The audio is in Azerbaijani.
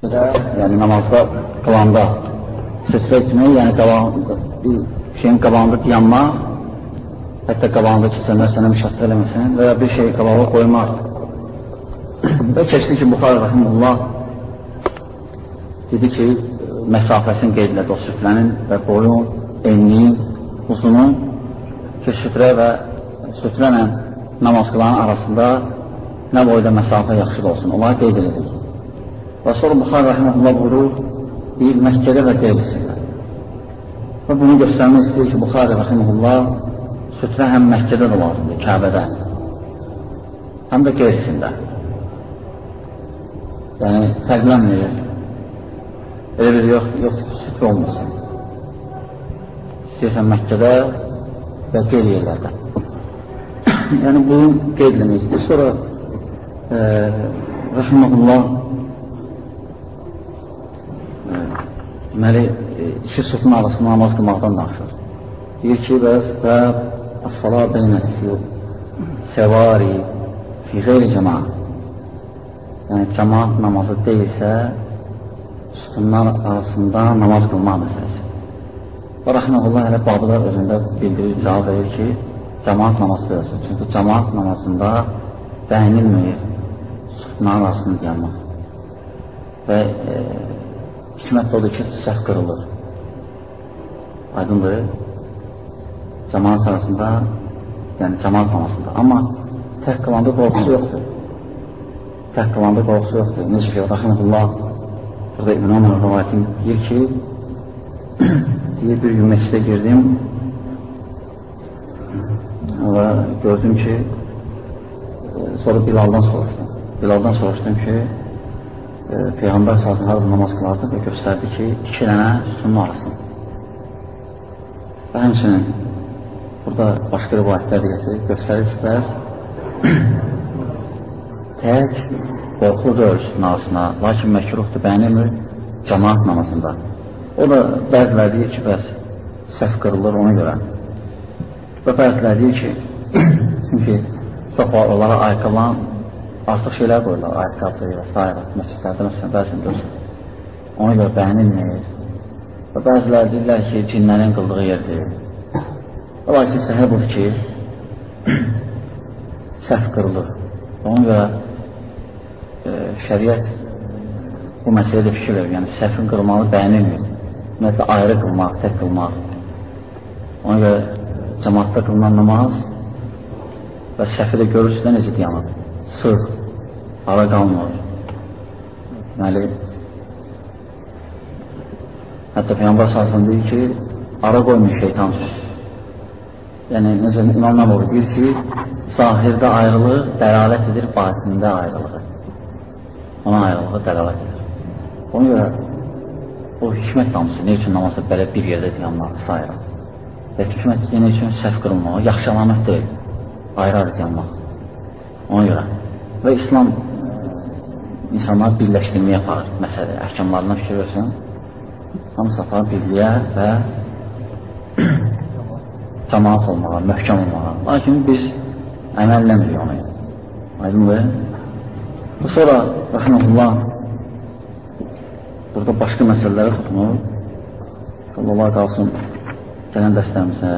yəni namazda qılanda sütrə etmək, yəni qaban, bir şeyin qabağında dayanmaq, hətta qabağında keçənlər sənə müşahdə eləməsin və ya bir şey qabağa qoymaq. və keçdi ki, Buxar Rəhmullah dedi ki, məsafəsini qeyd elədi o süfrənin və boyun, enliyin, uzunun ki, süfrə və süfrə namaz qılanın arasında nə boyda məsafə yaxşı olsun. Onları qeyd elədik. Və sonra Buxar Rəhməlullah buyurur, deyir, Məkkədə və qeyrisində. Və bunu göstərmək istəyir ki, Buxar Rəhməlullah sütrə həm Məkkədə də lazımdır, Kəbədə, həm də qeyrisində. Yəni, fərqlənməyir. Elə bir yox, yoxdur ki, sütrə olmasın. İstəyirsən Məkkədə və qeyri yerlərdə. yəni, bunu qeyd eləmək istəyir. Sonra e, Rəhməlullah deməli, e, iki sufun arasında namaz qılmaqdan danışır. Deyir ki, bəs və as-sala beynəsi səvari fi qeyri cəmaat. Yəni, cəmaat namazı deyilsə, sütunlar arasında namaz qılmaq məsələsi. Və rəhməlullah hələ babıda özündə bildirir, cavab verir ki, cəmaat namazı deyilsin. Çünki cəmaat namazında bəyənilməyir sütunlar arasında dayanmaq. Və e, Hikmət odur ki, səhv qırılır. Aydındır. Cəmaat arasında, yəni cəmaat namazında. Amma tək qılanda qorxusu yoxdur. Tək qılanda qorxusu yoxdur. Necə ki, Rahimullah burada İbn Ömər rivayətin deyir ki, deyir, bir gün məscidə girdim və gördüm ki, sonra Bilaldan soruşdum. Bilaldan soruşdum ki, e, Peyğəmbər harada namaz qılardı və göstərdi ki, iki dənə sütunun arasın. Və həmçinin burada başqa rivayətlər gətirir, göstərir ki, bəs tək qorxulu deyil sütunun arasına, lakin məkruhdur, bəyənilmir cəmaat namazında. O da bəzilər deyir ki, bəs səhv qırılır ona görə. Və bəzilər deyir ki, çünki çox onlara ayaqqabılan artıq şeylər qoyurlar, ayaqqabı və s. məscidlərdə, məsələn, bəzən görürsən. Ona görə bəyənilmir. Və bəzilər deyirlər ki, cinlərin qıldığı yerdir. Lakin səhər budur ki, səhv qırılır. Ona görə e, şəriət bu məsələdə fikir verir. Yəni, səhvin qırılmağı bəyənilmir. Ümumiyyətlə, ayrı qılmaq, tək qılmaq. Ona görə cəmatda qılınan namaz və səhvi də görürsün də necə dayanır. Sırf ara qalmır. Deməli, hətta Peyyambar sahasında deyir ki, ara qoymuyor şeytan üçün. Yəni, necə İmam Nəvovi deyir ki, zahirdə ayrılıq dəlalət edir batində ayrılığı. Ona ayrılığı dəlalət edir. Ona görə o hikmət damısı, ne üçün namazda belə bir yerdə dayanmaq, sayıra. Və hikmət yenə üçün səhv qırılmaq, yaxşı əlamət deyil, ayrı-ayrı dayanmaq. Ona görə. Və İslam insanları birləşdirməyə aparır məsələ, əhkamlarına fikir versin. Hamısı aparır birliyə və cəmaat olmağa, möhkəm olmağa. Lakin biz əməlləmirik onu. Aydındır. Və sonra, rəhməlullah, burada başqa məsələlərə tutulur. Sallallahu qalsın gələn dəstəmizə.